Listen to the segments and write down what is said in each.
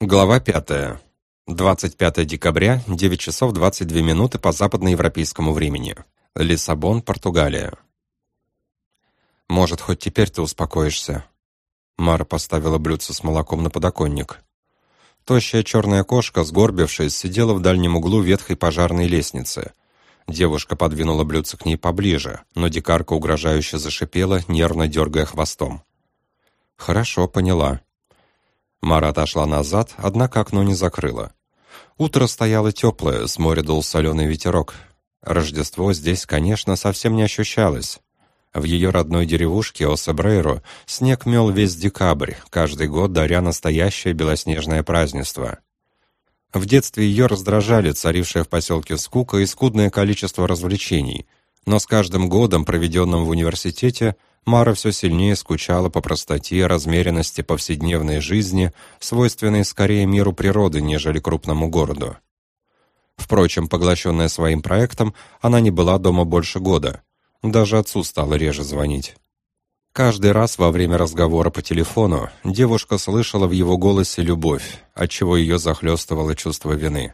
Глава 5. 25 декабря, 9 часов 22 минуты по западноевропейскому времени. Лиссабон, Португалия. «Может, хоть теперь ты успокоишься?» Мара поставила блюдце с молоком на подоконник. Тощая черная кошка, сгорбившись, сидела в дальнем углу ветхой пожарной лестницы. Девушка подвинула блюдце к ней поближе, но дикарка угрожающе зашипела, нервно дергая хвостом. «Хорошо, поняла», Мара отошла назад, однако окно не закрыла. Утро стояло теплое, с моря дул соленый ветерок. Рождество здесь, конечно, совсем не ощущалось. В ее родной деревушке Осебрейро снег мел весь декабрь, каждый год даря настоящее белоснежное празднество. В детстве ее раздражали царившая в поселке скука и скудное количество развлечений, но с каждым годом, проведенным в университете, Мара все сильнее скучала по простоте и размеренности повседневной жизни, свойственной скорее миру природы, нежели крупному городу. Впрочем, поглощенная своим проектом, она не была дома больше года. Даже отцу стало реже звонить. Каждый раз во время разговора по телефону девушка слышала в его голосе любовь, отчего ее захлестывало чувство вины.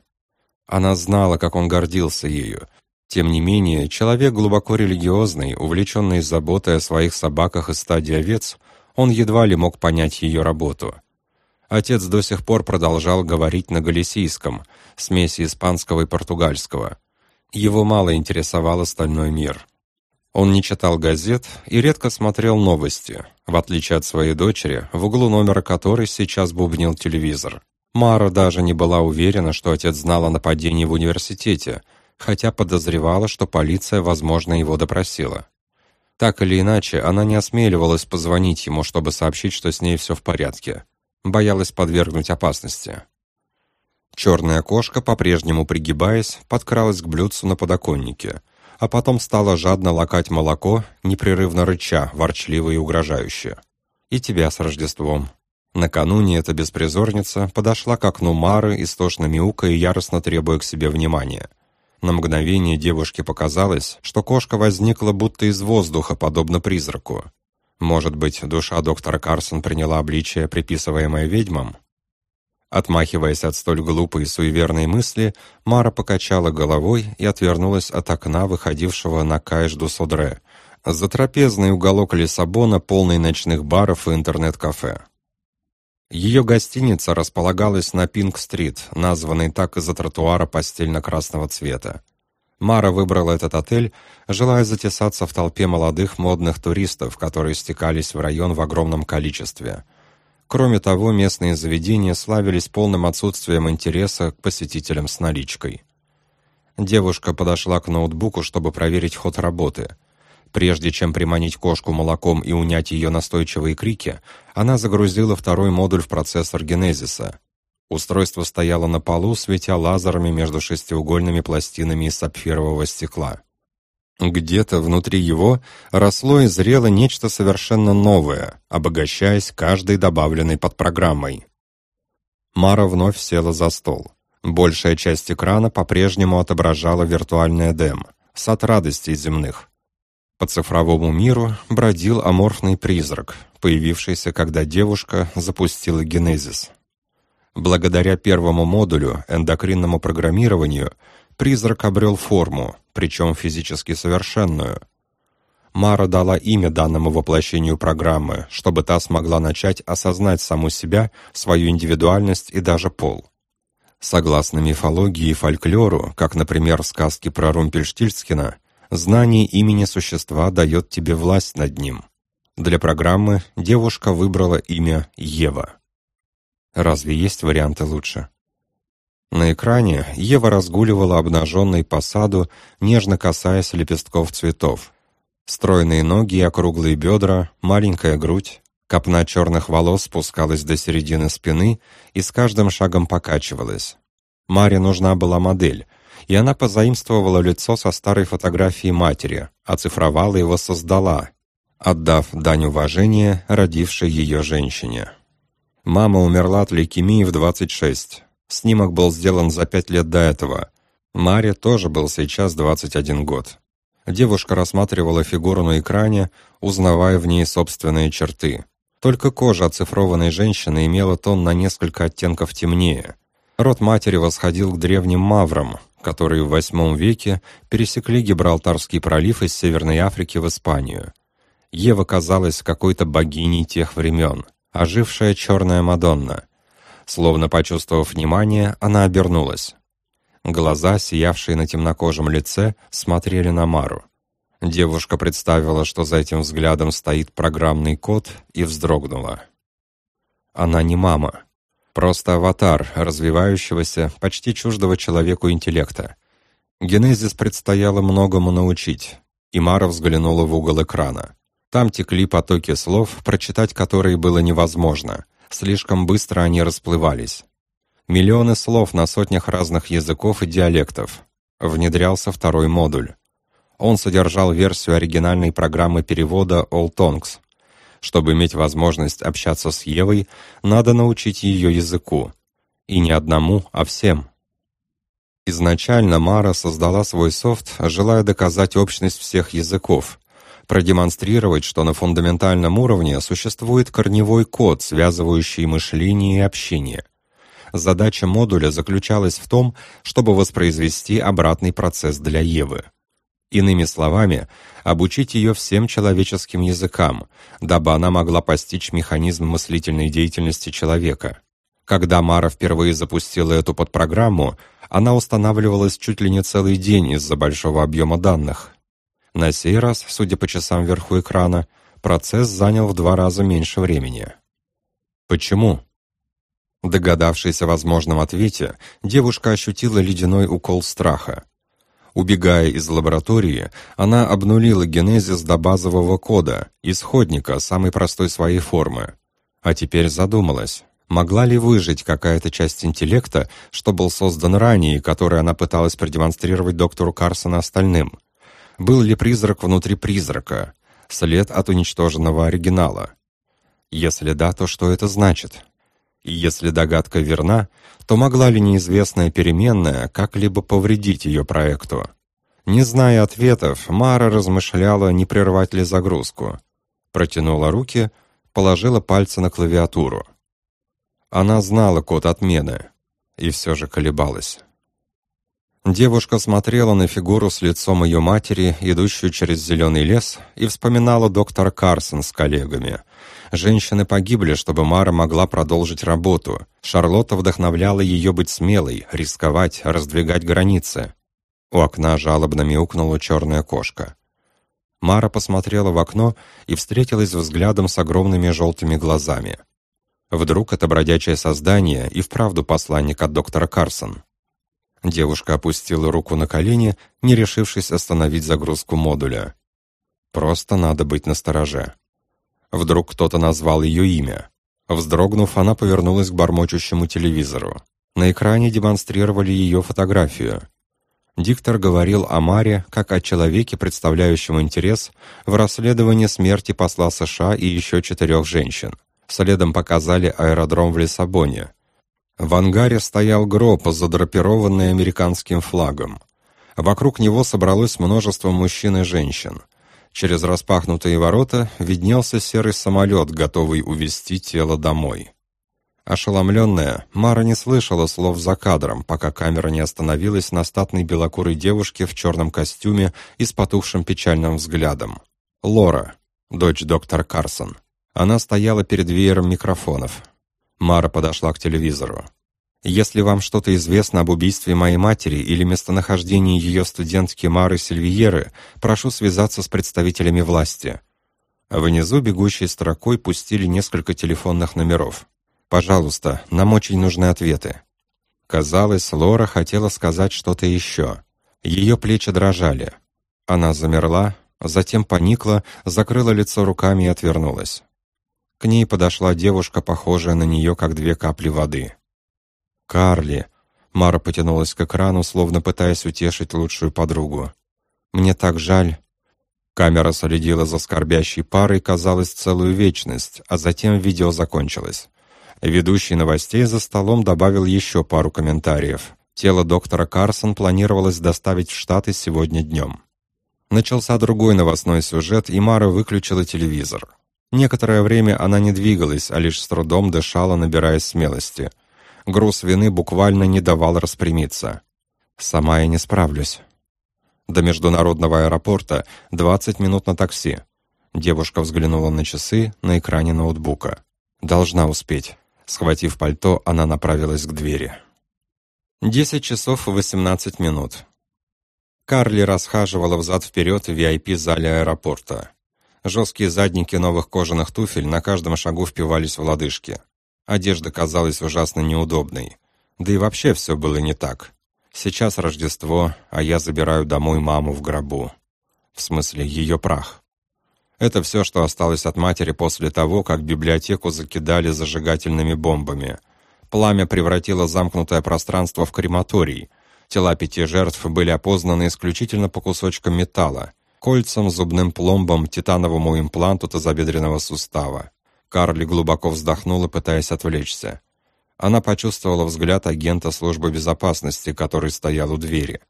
Она знала, как он гордился ею, тем не менее, человек глубоко религиозный, увлеченный заботой о своих собаках и стаде овец, он едва ли мог понять ее работу. Отец до сих пор продолжал говорить на галисийском, смеси испанского и португальского. Его мало интересовал остальной мир. Он не читал газет и редко смотрел новости, в отличие от своей дочери, в углу номера которой сейчас бубнил телевизор. Мара даже не была уверена, что отец знал о нападении в университете, хотя подозревала, что полиция, возможно, его допросила. Так или иначе, она не осмеливалась позвонить ему, чтобы сообщить, что с ней все в порядке. Боялась подвергнуть опасности. Черная кошка, по-прежнему пригибаясь, подкралась к блюдцу на подоконнике, а потом стала жадно лакать молоко, непрерывно рыча, ворчливо и угрожающе. «И тебя с Рождеством!» Накануне эта беспризорница подошла к окну Мары, истошно мяукая и яростно требуя к себе внимания – на мгновение девушке показалось, что кошка возникла будто из воздуха, подобно призраку. Может быть, душа доктора Карсон приняла обличие, приписываемое ведьмам? Отмахиваясь от столь глупой и суеверной мысли, Мара покачала головой и отвернулась от окна, выходившего на Каэш-ду-Содре, затрапезный уголок Лиссабона, полный ночных баров и интернет-кафе. Ее гостиница располагалась на Пинг-стрит, названной так из-за тротуара постельно-красного цвета. Мара выбрала этот отель, желая затесаться в толпе молодых модных туристов, которые стекались в район в огромном количестве. Кроме того, местные заведения славились полным отсутствием интереса к посетителям с наличкой. Девушка подошла к ноутбуку, чтобы проверить ход работы. Прежде чем приманить кошку молоком и унять ее настойчивые крики, она загрузила второй модуль в процессор Генезиса. Устройство стояло на полу, светя лазерами между шестиугольными пластинами из сапфирового стекла. Где-то внутри его росло и зрело нечто совершенно новое, обогащаясь каждой добавленной подпрограммой. Мара вновь села за стол. Большая часть экрана по-прежнему отображала виртуальный Эдем, сад радостей земных. По цифровому миру бродил аморфный призрак, появившийся, когда девушка запустила генезис. Благодаря первому модулю, эндокринному программированию, призрак обрел форму, причем физически совершенную. Мара дала имя данному воплощению программы, чтобы та смогла начать осознать саму себя, свою индивидуальность и даже пол. Согласно мифологии и фольклору, как, например, в сказке про Румпельштильцкина, Знание имени существа дает тебе власть над ним. Для программы девушка выбрала имя Ева. Разве есть варианты лучше? На экране Ева разгуливала обнаженной по саду, нежно касаясь лепестков цветов. Стройные ноги и округлые бедра, маленькая грудь, копна черных волос спускалась до середины спины и с каждым шагом покачивалась. Маре нужна была модель, и она позаимствовала лицо со старой фотографии матери, оцифровала его создала, отдав дань уважения родившей ее женщине. Мама умерла от лейкемии в 26. Снимок был сделан за пять лет до этого. Маре тоже был сейчас 21 год. Девушка рассматривала фигуру на экране, узнавая в ней собственные черты. Только кожа оцифрованной женщины имела тон на несколько оттенков темнее. Род матери восходил к древним маврам, которые в VIII веке пересекли Гибралтарский пролив из Северной Африки в Испанию. Ева казалась какой-то богиней тех времен, ожившая черная Мадонна. Словно почувствовав внимание, она обернулась. Глаза, сиявшие на темнокожем лице, смотрели на Мару. Девушка представила, что за этим взглядом стоит программный код, и вздрогнула. Она не мама. Просто аватар развивающегося, почти чуждого человеку интеллекта. Генезис предстояло многому научить, и Мара взглянула в угол экрана. Там текли потоки слов, прочитать которые было невозможно. Слишком быстро они расплывались. Миллионы слов на сотнях разных языков и диалектов. Внедрялся второй модуль. Он содержал версию оригинальной программы перевода All Tongues. Чтобы иметь возможность общаться с Евой, надо научить ее языку. И не одному, а всем. Изначально Мара создала свой софт, желая доказать общность всех языков, продемонстрировать, что на фундаментальном уровне существует корневой код, связывающий мышление и общение. Задача модуля заключалась в том, чтобы воспроизвести обратный процесс для Евы. Иными словами, обучить ее всем человеческим языкам, дабы она могла постичь механизм мыслительной деятельности человека. Когда Мара впервые запустила эту подпрограмму, она устанавливалась чуть ли не целый день из-за большого объема данных. На сей раз, судя по часам вверху экрана, процесс занял в два раза меньше времени. Почему? Догадавшись о возможном ответе, девушка ощутила ледяной укол страха. Убегая из лаборатории, она обнулила генезис до базового кода, исходника самой простой своей формы. А теперь задумалась, могла ли выжить какая-то часть интеллекта, что был создан ранее, который она пыталась продемонстрировать доктору Карсону остальным. Был ли призрак внутри призрака? След от уничтоженного оригинала. Если да, то что это значит? И если догадка верна, то могла ли неизвестная переменная как-либо повредить ее проекту? Не зная ответов, Мара размышляла, не прервать ли загрузку. Протянула руки, положила пальцы на клавиатуру. Она знала код отмены и все же колебалась. Девушка смотрела на фигуру с лицом ее матери, идущую через зеленый лес, и вспоминала доктора Карсон с коллегами. Женщины погибли, чтобы Мара могла продолжить работу. Шарлотта вдохновляла ее быть смелой, рисковать, раздвигать границы. У окна жалобно мяукнула черная кошка. Мара посмотрела в окно и встретилась взглядом с огромными желтыми глазами. Вдруг это бродячее создание и вправду посланник от доктора Карсон. Девушка опустила руку на колени, не решившись остановить загрузку модуля. Просто надо быть настороже. Вдруг кто-то назвал ее имя. Вздрогнув, она повернулась к бормочущему телевизору. На экране демонстрировали ее фотографию. Диктор говорил о Маре как о человеке, представляющем интерес в расследовании смерти посла США и еще четырех женщин. Следом показали аэродром в Лиссабоне, в ангаре стоял гроб, задрапированный американским флагом. Вокруг него собралось множество мужчин и женщин. Через распахнутые ворота виднелся серый самолет, готовый увезти тело домой. Ошеломленная, Мара не слышала слов за кадром, пока камера не остановилась на статной белокурой девушке в черном костюме и с потухшим печальным взглядом. Лора, дочь доктора Карсон. Она стояла перед веером микрофонов. Мара подошла к телевизору. Если вам что-то известно об убийстве моей матери или местонахождении ее студентки Мары Сильвиеры, прошу связаться с представителями власти. Внизу бегущей строкой пустили несколько телефонных номеров. Пожалуйста, нам очень нужны ответы. Казалось, Лора хотела сказать что-то еще. Ее плечи дрожали. Она замерла, затем поникла, закрыла лицо руками и отвернулась. К ней подошла девушка, похожая на нее, как две капли воды. «Карли!» Мара потянулась к экрану, словно пытаясь утешить лучшую подругу. «Мне так жаль!» Камера следила за скорбящей парой, казалось, целую вечность, а затем видео закончилось. Ведущий новостей за столом добавил еще пару комментариев. Тело доктора Карсон планировалось доставить в Штаты сегодня днем. Начался другой новостной сюжет, и Мара выключила телевизор. Некоторое время она не двигалась, а лишь с трудом дышала, набираясь смелости. Груз вины буквально не давал распрямиться. «Сама я не справлюсь». До международного аэропорта 20 минут на такси. Девушка взглянула на часы на экране ноутбука. Должна успеть. Схватив пальто, она направилась к двери. 10 часов 18 минут. Карли расхаживала взад-вперед в VIP-зале аэропорта. Жесткие задники новых кожаных туфель на каждом шагу впивались в лодыжки. Одежда казалась ужасно неудобной. Да и вообще все было не так. Сейчас Рождество, а я забираю домой маму в гробу. В смысле, ее прах. Это все, что осталось от матери после того, как библиотеку закидали зажигательными бомбами. Пламя превратило замкнутое пространство в крематорий. Тела пяти жертв были опознаны исключительно по кусочкам металла, кольцам, зубным пломбам, титановому импланту тазобедренного сустава. Карли глубоко вздохнула, пытаясь отвлечься. Она почувствовала взгляд агента службы безопасности, который стоял у двери.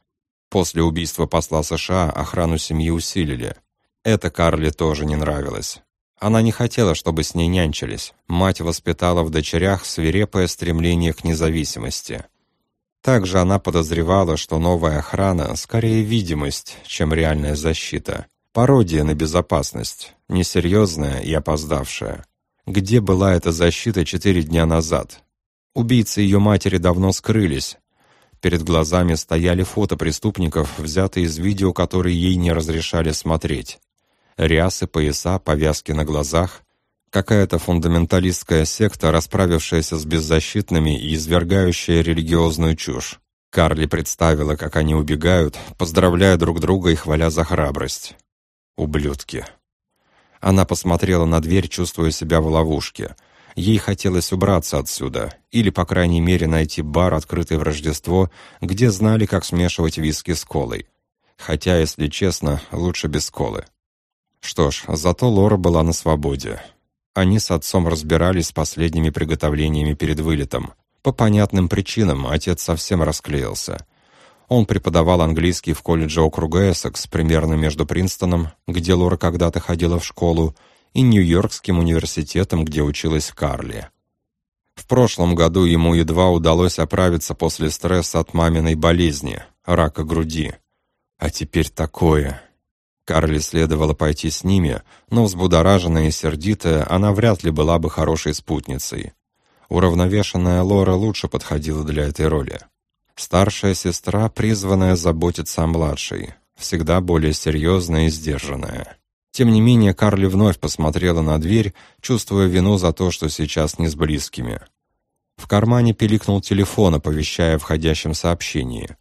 После убийства посла США охрану семьи усилили. Это Карли тоже не нравилось. Она не хотела, чтобы с ней нянчились. Мать воспитала в дочерях свирепое стремление к независимости. Также она подозревала, что новая охрана скорее видимость, чем реальная защита. Пародия на безопасность, несерьезная и опоздавшая. Где была эта защита четыре дня назад? Убийцы ее матери давно скрылись. Перед глазами стояли фото преступников, взятые из видео, которые ей не разрешали смотреть рясы, пояса, повязки на глазах. Какая-то фундаменталистская секта, расправившаяся с беззащитными и извергающая религиозную чушь. Карли представила, как они убегают, поздравляя друг друга и хваля за храбрость. Ублюдки. Она посмотрела на дверь, чувствуя себя в ловушке. Ей хотелось убраться отсюда, или, по крайней мере, найти бар, открытый в Рождество, где знали, как смешивать виски с колой. Хотя, если честно, лучше без колы. Что ж, зато Лора была на свободе. Они с отцом разбирались с последними приготовлениями перед вылетом. По понятным причинам отец совсем расклеился. Он преподавал английский в колледже округа Эссекс, примерно между Принстоном, где Лора когда-то ходила в школу, и Нью-Йоркским университетом, где училась Карли. В прошлом году ему едва удалось оправиться после стресса от маминой болезни, рака груди. А теперь такое. Карли следовало пойти с ними, но взбудораженная и сердитая, она вряд ли была бы хорошей спутницей. Уравновешенная Лора лучше подходила для этой роли. Старшая сестра, призванная заботиться о младшей, всегда более серьезная и сдержанная. Тем не менее, Карли вновь посмотрела на дверь, чувствуя вину за то, что сейчас не с близкими. В кармане пиликнул телефон, оповещая о входящем сообщении.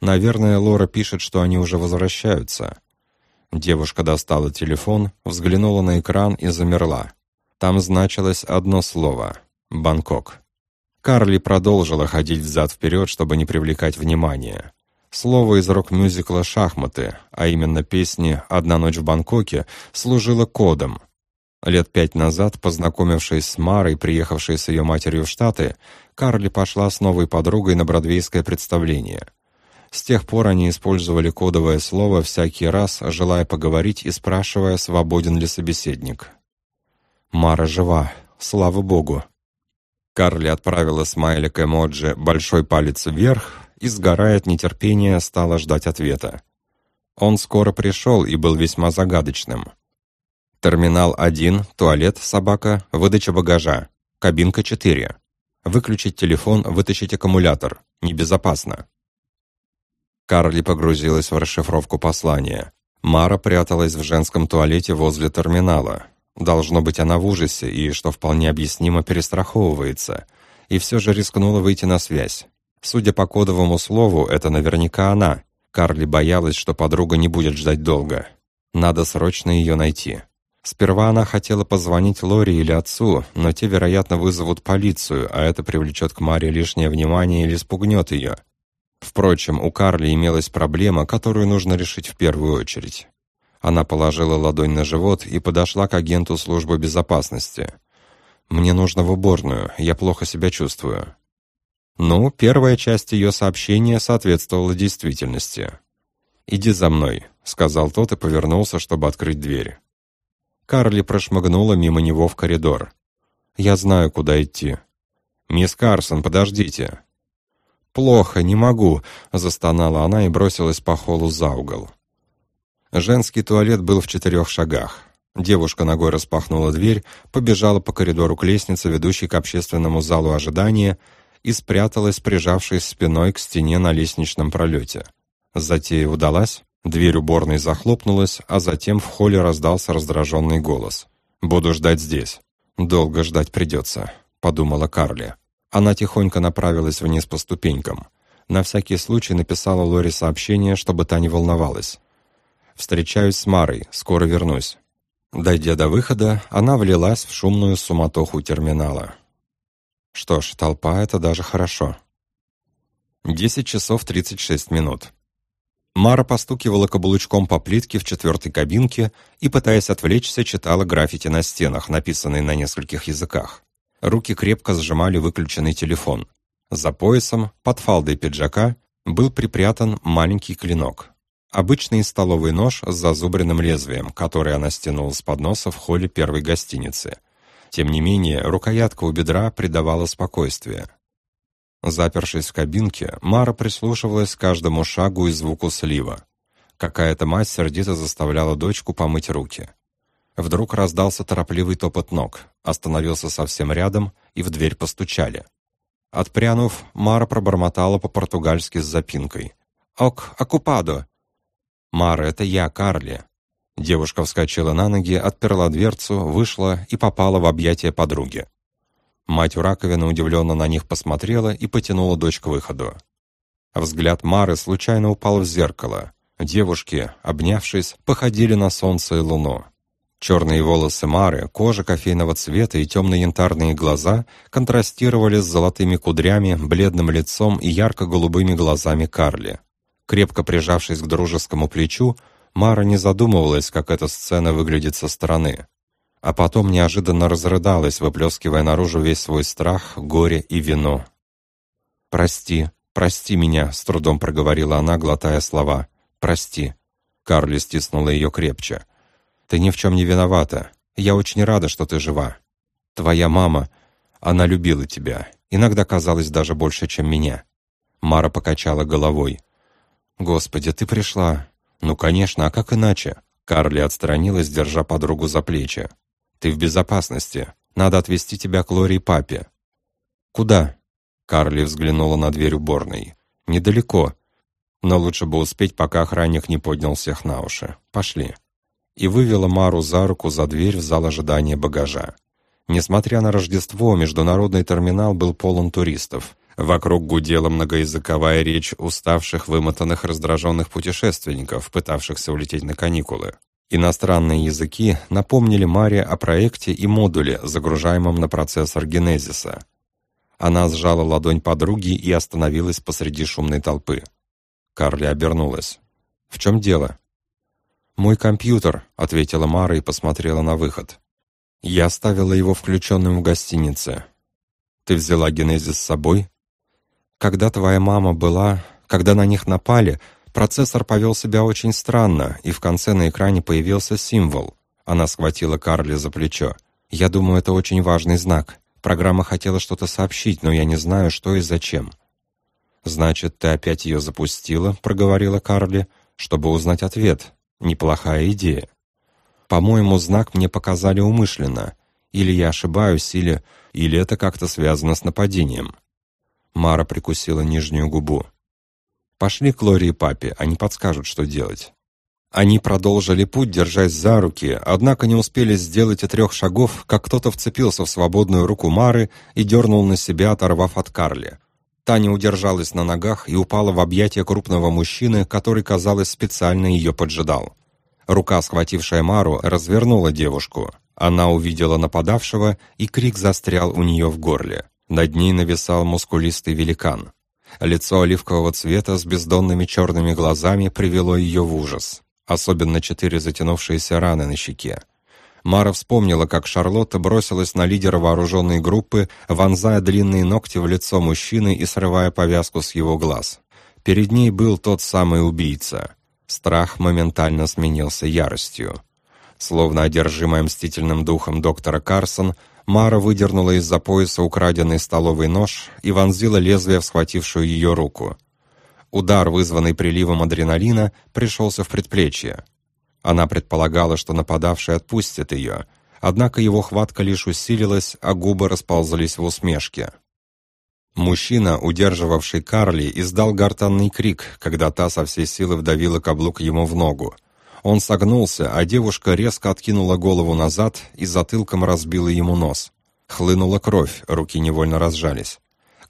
Наверное, Лора пишет, что они уже возвращаются. Девушка достала телефон, взглянула на экран и замерла. Там значилось одно слово — «Бангкок». Карли продолжила ходить взад-вперед, чтобы не привлекать внимания. Слово из рок-мюзикла «Шахматы», а именно песни «Одна ночь в Бангкоке», служило кодом. Лет пять назад, познакомившись с Марой, приехавшей с ее матерью в Штаты, Карли пошла с новой подругой на бродвейское представление — с тех пор они использовали кодовое слово всякий раз, желая поговорить и спрашивая, свободен ли собеседник. «Мара жива, слава богу!» Карли отправила смайлик эмоджи «большой палец вверх» и, сгорая от нетерпения, стала ждать ответа. Он скоро пришел и был весьма загадочным. Терминал 1, туалет, собака, выдача багажа. Кабинка 4. Выключить телефон, вытащить аккумулятор. Небезопасно. Карли погрузилась в расшифровку послания. Мара пряталась в женском туалете возле терминала. Должно быть, она в ужасе и, что вполне объяснимо, перестраховывается. И все же рискнула выйти на связь. Судя по кодовому слову, это наверняка она. Карли боялась, что подруга не будет ждать долго. Надо срочно ее найти. Сперва она хотела позвонить Лори или отцу, но те, вероятно, вызовут полицию, а это привлечет к Маре лишнее внимание или спугнет ее. Впрочем, у Карли имелась проблема, которую нужно решить в первую очередь. Она положила ладонь на живот и подошла к агенту службы безопасности. «Мне нужно в уборную, я плохо себя чувствую». Ну, первая часть ее сообщения соответствовала действительности. «Иди за мной», — сказал тот и повернулся, чтобы открыть дверь. Карли прошмыгнула мимо него в коридор. «Я знаю, куда идти». «Мисс Карсон, подождите». «Плохо, не могу», — застонала она и бросилась по холлу за угол. Женский туалет был в четырех шагах. Девушка ногой распахнула дверь, побежала по коридору к лестнице, ведущей к общественному залу ожидания, и спряталась, прижавшись спиной к стене на лестничном пролете. Затея удалась, дверь уборной захлопнулась, а затем в холле раздался раздраженный голос. «Буду ждать здесь. Долго ждать придется», — подумала Карли. Она тихонько направилась вниз по ступенькам. На всякий случай написала Лори сообщение, чтобы та не волновалась. «Встречаюсь с Марой, скоро вернусь». Дойдя до выхода, она влилась в шумную суматоху терминала. Что ж, толпа — это даже хорошо. Десять часов тридцать шесть минут. Мара постукивала каблучком по плитке в четвертой кабинке и, пытаясь отвлечься, читала граффити на стенах, написанные на нескольких языках. Руки крепко сжимали выключенный телефон. За поясом, под фалдой пиджака, был припрятан маленький клинок. Обычный столовый нож с зазубренным лезвием, который она стянула с подноса в холле первой гостиницы. Тем не менее, рукоятка у бедра придавала спокойствие. Запершись в кабинке, Мара прислушивалась к каждому шагу и звуку слива. Какая-то мать сердито заставляла дочку помыть руки. Вдруг раздался торопливый топот ног, остановился совсем рядом, и в дверь постучали. Отпрянув, Мара пробормотала по-португальски с запинкой. «Ок, окупадо!» «Мара, это я, Карли». Девушка вскочила на ноги, отперла дверцу, вышла и попала в объятия подруги. Мать у раковины удивленно на них посмотрела и потянула дочь к выходу. Взгляд Мары случайно упал в зеркало. Девушки, обнявшись, походили на солнце и луну. Черные волосы Мары, кожа кофейного цвета и темно-янтарные глаза контрастировали с золотыми кудрями, бледным лицом и ярко-голубыми глазами Карли. Крепко прижавшись к дружескому плечу, Мара не задумывалась, как эта сцена выглядит со стороны. А потом неожиданно разрыдалась, выплескивая наружу весь свой страх, горе и вино. «Прости, прости меня», — с трудом проговорила она, глотая слова. «Прости». Карли стиснула ее крепче. «Ты ни в чем не виновата. Я очень рада, что ты жива. Твоя мама, она любила тебя. Иногда казалось даже больше, чем меня». Мара покачала головой. «Господи, ты пришла!» «Ну, конечно, а как иначе?» Карли отстранилась, держа подругу за плечи. «Ты в безопасности. Надо отвезти тебя к Лори и папе». «Куда?» Карли взглянула на дверь уборной. «Недалеко. Но лучше бы успеть, пока охранник не поднял всех на уши. Пошли». И вывела Мару за руку за дверь в зал ожидания багажа. Несмотря на Рождество, международный терминал был полон туристов. Вокруг гудела многоязыковая речь уставших, вымотанных, раздраженных путешественников, пытавшихся улететь на каникулы. Иностранные языки напомнили Маре о проекте и модуле, загружаемом на процессор Генезиса. Она сжала ладонь подруги и остановилась посреди шумной толпы. Карли обернулась. «В чем дело?» «Мой компьютер», — ответила Мара и посмотрела на выход. «Я оставила его включенным в гостинице. Ты взяла Генезис с собой?» Когда твоя мама была... Когда на них напали, процессор повел себя очень странно, и в конце на экране появился символ. Она схватила Карли за плечо. «Я думаю, это очень важный знак. Программа хотела что-то сообщить, но я не знаю, что и зачем». «Значит, ты опять ее запустила?» — проговорила Карли, чтобы узнать ответ. «Неплохая идея». «По-моему, знак мне показали умышленно. Или я ошибаюсь, или... Или это как-то связано с нападением». Мара прикусила нижнюю губу. «Пошли к Лори и папе, они подскажут, что делать». Они продолжили путь, держась за руки, однако не успели сделать и трех шагов, как кто-то вцепился в свободную руку Мары и дернул на себя, оторвав от Карли. Таня удержалась на ногах и упала в объятия крупного мужчины, который, казалось, специально ее поджидал. Рука, схватившая Мару, развернула девушку. Она увидела нападавшего, и крик застрял у нее в горле. Над ней нависал мускулистый великан. Лицо оливкового цвета с бездонными черными глазами привело ее в ужас. Особенно четыре затянувшиеся раны на щеке. Мара вспомнила, как Шарлотта бросилась на лидера вооруженной группы, вонзая длинные ногти в лицо мужчины и срывая повязку с его глаз. Перед ней был тот самый убийца. Страх моментально сменился яростью. Словно одержимая мстительным духом доктора Карсон, Мара выдернула из-за пояса украденный столовый нож и вонзила лезвие в схватившую ее руку. Удар, вызванный приливом адреналина, пришелся в предплечье. Она предполагала, что нападавший отпустит ее, однако его хватка лишь усилилась, а губы расползались в усмешке. Мужчина, удерживавший Карли, издал гортанный крик, когда та со всей силы вдавила каблук ему в ногу. Он согнулся, а девушка резко откинула голову назад и затылком разбила ему нос. Хлынула кровь, руки невольно разжались.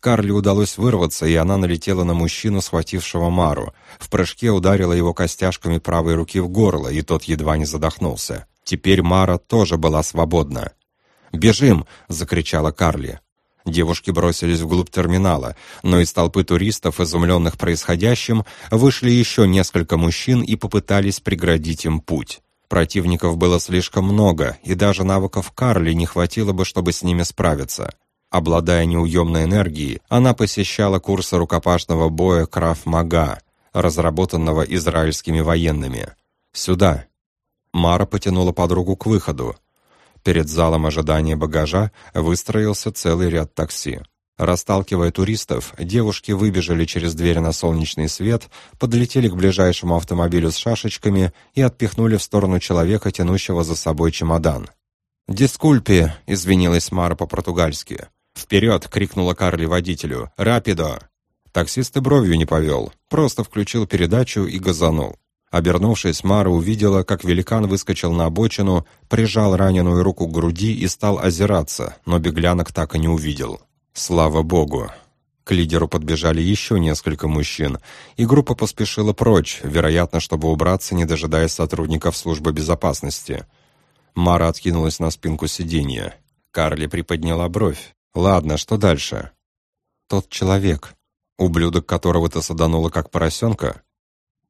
Карли удалось вырваться, и она налетела на мужчину, схватившего Мару. В прыжке ударила его костяшками правой руки в горло, и тот едва не задохнулся. Теперь Мара тоже была свободна. «Бежим!» — закричала Карли. Девушки бросились вглубь терминала, но из толпы туристов, изумленных происходящим, вышли еще несколько мужчин и попытались преградить им путь. Противников было слишком много, и даже навыков Карли не хватило бы, чтобы с ними справиться. Обладая неуемной энергией, она посещала курсы рукопашного боя Краф-Мага, разработанного израильскими военными. «Сюда!» Мара потянула подругу к выходу. Перед залом ожидания багажа выстроился целый ряд такси. Расталкивая туристов, девушки выбежали через дверь на солнечный свет, подлетели к ближайшему автомобилю с шашечками и отпихнули в сторону человека, тянущего за собой чемодан. «Дискульпи!» — извинилась Мара по-португальски. «Вперед!» — крикнула Карли водителю. «Рапидо!» Таксист и бровью не повел, просто включил передачу и газанул. Обернувшись, Мара увидела, как великан выскочил на обочину, прижал раненую руку к груди и стал озираться, но беглянок так и не увидел. Слава богу! К лидеру подбежали еще несколько мужчин, и группа поспешила прочь, вероятно, чтобы убраться, не дожидаясь сотрудников службы безопасности. Мара откинулась на спинку сиденья. Карли приподняла бровь. «Ладно, что дальше?» «Тот человек, ублюдок которого ты саданула как поросенка?»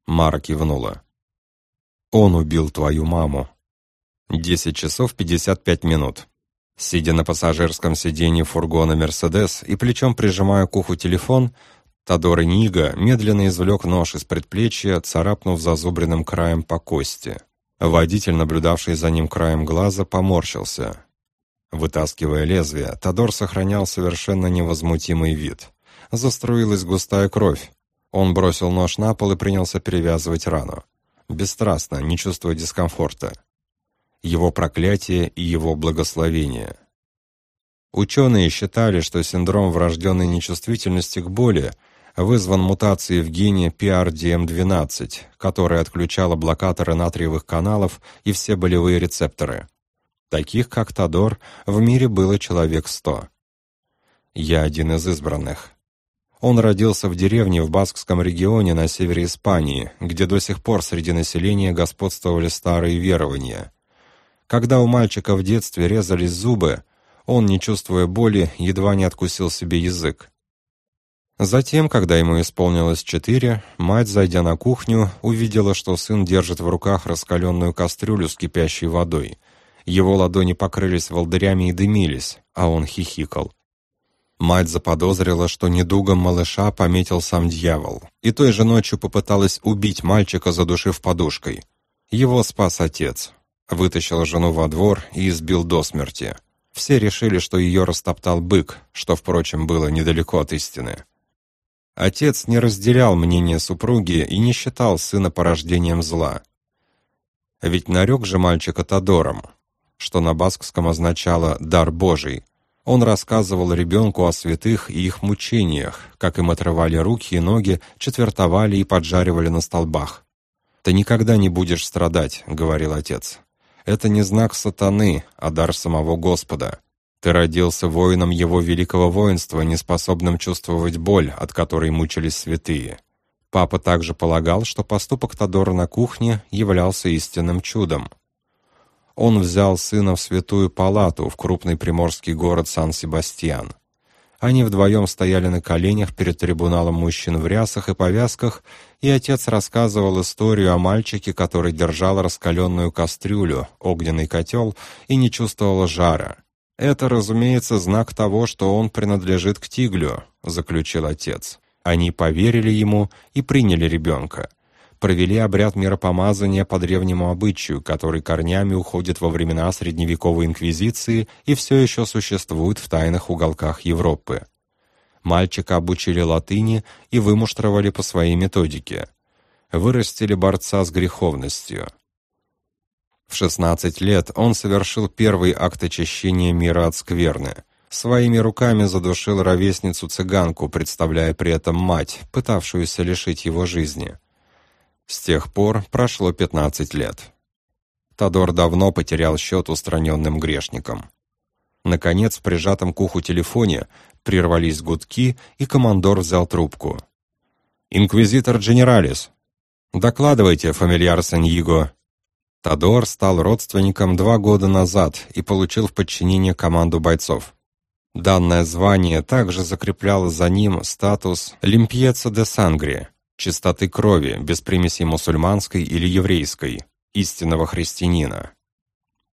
Мара кивнула. «Он убил твою маму». Десять часов пятьдесят пять минут. Сидя на пассажирском сиденье фургона «Мерседес» и плечом прижимая к уху телефон, Тодор Нига медленно извлек нож из предплечья, царапнув зазубренным краем по кости. Водитель, наблюдавший за ним краем глаза, поморщился. Вытаскивая лезвие, Тодор сохранял совершенно невозмутимый вид. Заструилась густая кровь. Он бросил нож на пол и принялся перевязывать рану. Бесстрастно, не чувствуя дискомфорта. Его проклятие и его благословение. Ученые считали, что синдром врожденной нечувствительности к боли вызван мутацией в гене PRDM12, которая отключала блокаторы натриевых каналов и все болевые рецепторы. Таких, как Тодор, в мире было человек сто. Я один из избранных. Он родился в деревне в Баскском регионе на севере Испании, где до сих пор среди населения господствовали старые верования. Когда у мальчика в детстве резались зубы, он, не чувствуя боли, едва не откусил себе язык. Затем, когда ему исполнилось четыре, мать, зайдя на кухню, увидела, что сын держит в руках раскаленную кастрюлю с кипящей водой. Его ладони покрылись волдырями и дымились, а он хихикал. Мать заподозрила, что недугом малыша пометил сам дьявол, и той же ночью попыталась убить мальчика, задушив подушкой. Его спас отец. Вытащил жену во двор и избил до смерти. Все решили, что ее растоптал бык, что, впрочем, было недалеко от истины. Отец не разделял мнение супруги и не считал сына порождением зла. Ведь нарек же мальчика Тодором, что на баскском означало «дар Божий», он рассказывал ребенку о святых и их мучениях, как им отрывали руки и ноги, четвертовали и поджаривали на столбах. «Ты никогда не будешь страдать», — говорил отец. «Это не знак сатаны, а дар самого Господа. Ты родился воином его великого воинства, неспособным чувствовать боль, от которой мучились святые». Папа также полагал, что поступок Тодора на кухне являлся истинным чудом он взял сына в святую палату в крупный приморский город Сан-Себастьян. Они вдвоем стояли на коленях перед трибуналом мужчин в рясах и повязках, и отец рассказывал историю о мальчике, который держал раскаленную кастрюлю, огненный котел, и не чувствовал жара. «Это, разумеется, знак того, что он принадлежит к Тиглю», — заключил отец. Они поверили ему и приняли ребенка. Провели обряд миропомазания по древнему обычаю, который корнями уходит во времена средневековой инквизиции и все еще существует в тайных уголках Европы. Мальчика обучили латыни и вымуштровали по своей методике. Вырастили борца с греховностью. В 16 лет он совершил первый акт очищения мира от скверны. Своими руками задушил ровесницу-цыганку, представляя при этом мать, пытавшуюся лишить его жизни. С тех пор прошло 15 лет. Тодор давно потерял счет устраненным грешникам. Наконец, в прижатом к уху телефоне прервались гудки, и командор взял трубку. «Инквизитор Дженералис!» «Докладывайте, фамильяр Саньиго!» Тодор стал родственником два года назад и получил в подчинение команду бойцов. Данное звание также закрепляло за ним статус «Лимпьеца де Сангри» — чистоты крови, без примесей мусульманской или еврейской, истинного христианина.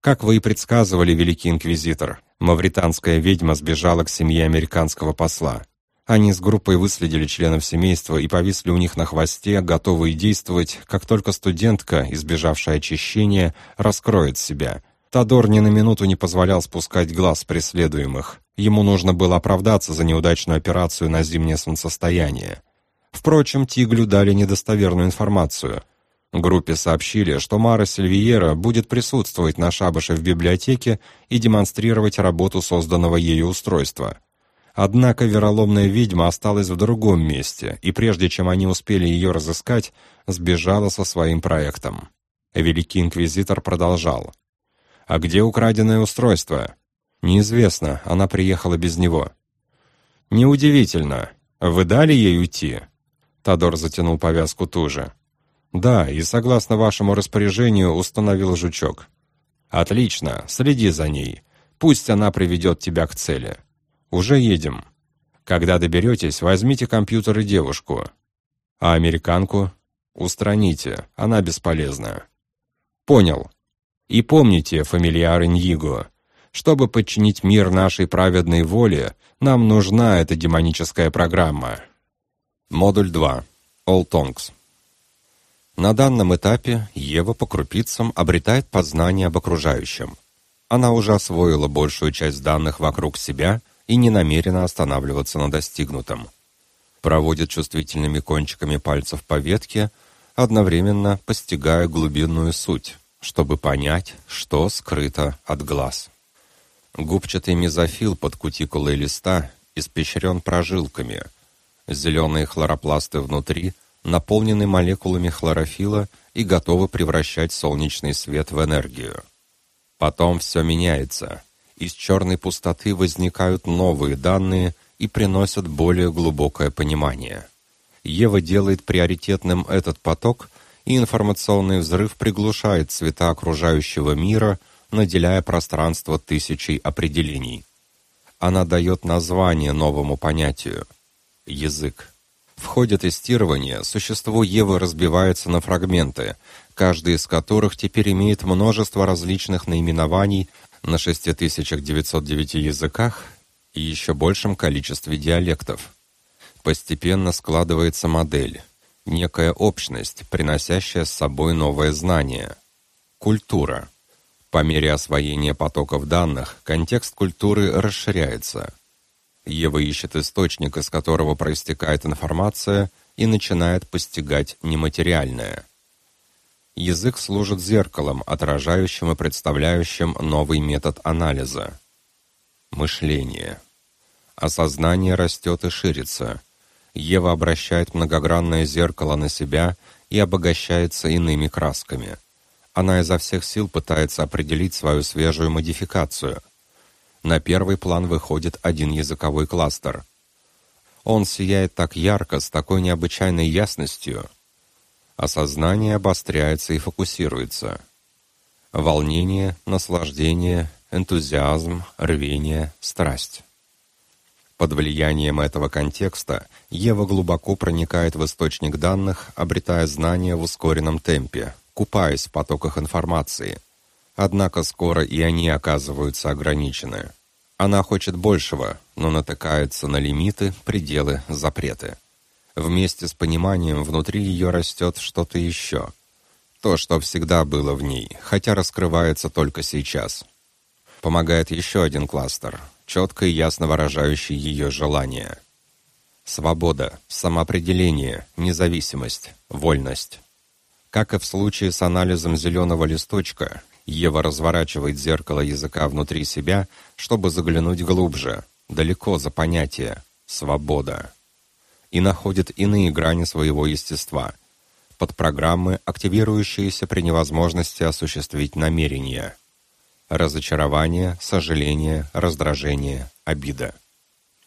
Как вы и предсказывали, Великий Инквизитор, мавританская ведьма сбежала к семье американского посла. Они с группой выследили членов семейства и повисли у них на хвосте, готовые действовать, как только студентка, избежавшая очищения, раскроет себя. Тодор ни на минуту не позволял спускать глаз преследуемых. Ему нужно было оправдаться за неудачную операцию на зимнее солнцестояние. Впрочем, Тиглю дали недостоверную информацию. Группе сообщили, что Мара Сильвиера будет присутствовать на шабаше в библиотеке и демонстрировать работу созданного ею устройства. Однако вероломная ведьма осталась в другом месте, и прежде чем они успели ее разыскать, сбежала со своим проектом. Великий инквизитор продолжал. «А где украденное устройство?» «Неизвестно, она приехала без него». «Неудивительно. Вы дали ей уйти?» Тодор затянул повязку туже. «Да, и согласно вашему распоряжению установил жучок». «Отлично, следи за ней. Пусть она приведет тебя к цели». «Уже едем. Когда доберетесь, возьмите компьютер и девушку. А американку? Устраните, она бесполезна». «Понял. И помните, фамильяр Ньиго, чтобы подчинить мир нашей праведной воле, нам нужна эта демоническая программа». Модуль 2. All Tongues. На данном этапе Ева по крупицам обретает познание об окружающем. Она уже освоила большую часть данных вокруг себя и не намерена останавливаться на достигнутом. Проводит чувствительными кончиками пальцев по ветке, одновременно постигая глубинную суть, чтобы понять, что скрыто от глаз. Губчатый мезофил под кутикулой листа испещрен прожилками. Зеленые хлоропласты внутри наполнены молекулами хлорофила и готовы превращать солнечный свет в энергию. Потом все меняется. Из черной пустоты возникают новые данные и приносят более глубокое понимание. Ева делает приоритетным этот поток, и информационный взрыв приглушает цвета окружающего мира, наделяя пространство тысячей определений. Она дает название новому понятию — язык. В ходе тестирования существо Евы разбивается на фрагменты, каждый из которых теперь имеет множество различных наименований на 6909 языках и еще большем количестве диалектов. Постепенно складывается модель, некая общность, приносящая с собой новое знание. Культура. По мере освоения потоков данных, контекст культуры расширяется – Ева ищет источник, из которого проистекает информация, и начинает постигать нематериальное. Язык служит зеркалом, отражающим и представляющим новый метод анализа. Мышление. Осознание растет и ширится. Ева обращает многогранное зеркало на себя и обогащается иными красками. Она изо всех сил пытается определить свою свежую модификацию — на первый план выходит один языковой кластер. Он сияет так ярко, с такой необычайной ясностью. Осознание обостряется и фокусируется. Волнение, наслаждение, энтузиазм, рвение, страсть. Под влиянием этого контекста Ева глубоко проникает в источник данных, обретая знания в ускоренном темпе, купаясь в потоках информации – Однако скоро и они оказываются ограничены. Она хочет большего, но натыкается на лимиты, пределы, запреты. Вместе с пониманием внутри ее растет что-то еще. То, что всегда было в ней, хотя раскрывается только сейчас. Помогает еще один кластер, четко и ясно выражающий ее желания. Свобода, самоопределение, независимость, вольность. Как и в случае с анализом зеленого листочка, Ева разворачивает зеркало языка внутри себя, чтобы заглянуть глубже, далеко за понятие «свобода» и находит иные грани своего естества, под программы, активирующиеся при невозможности осуществить намерения. Разочарование, сожаление, раздражение, обида.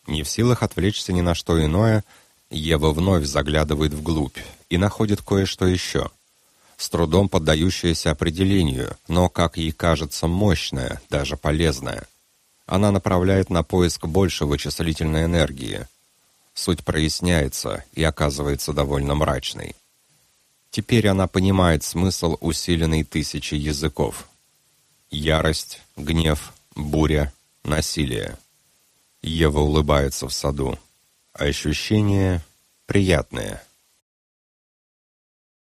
Не в силах отвлечься ни на что иное, Ева вновь заглядывает вглубь и находит кое-что еще — с трудом поддающаяся определению, но, как ей кажется, мощная, даже полезная. Она направляет на поиск больше вычислительной энергии. Суть проясняется и оказывается довольно мрачной. Теперь она понимает смысл усиленной тысячи языков. Ярость, гнев, буря, насилие. Ева улыбается в саду. Ощущения приятные.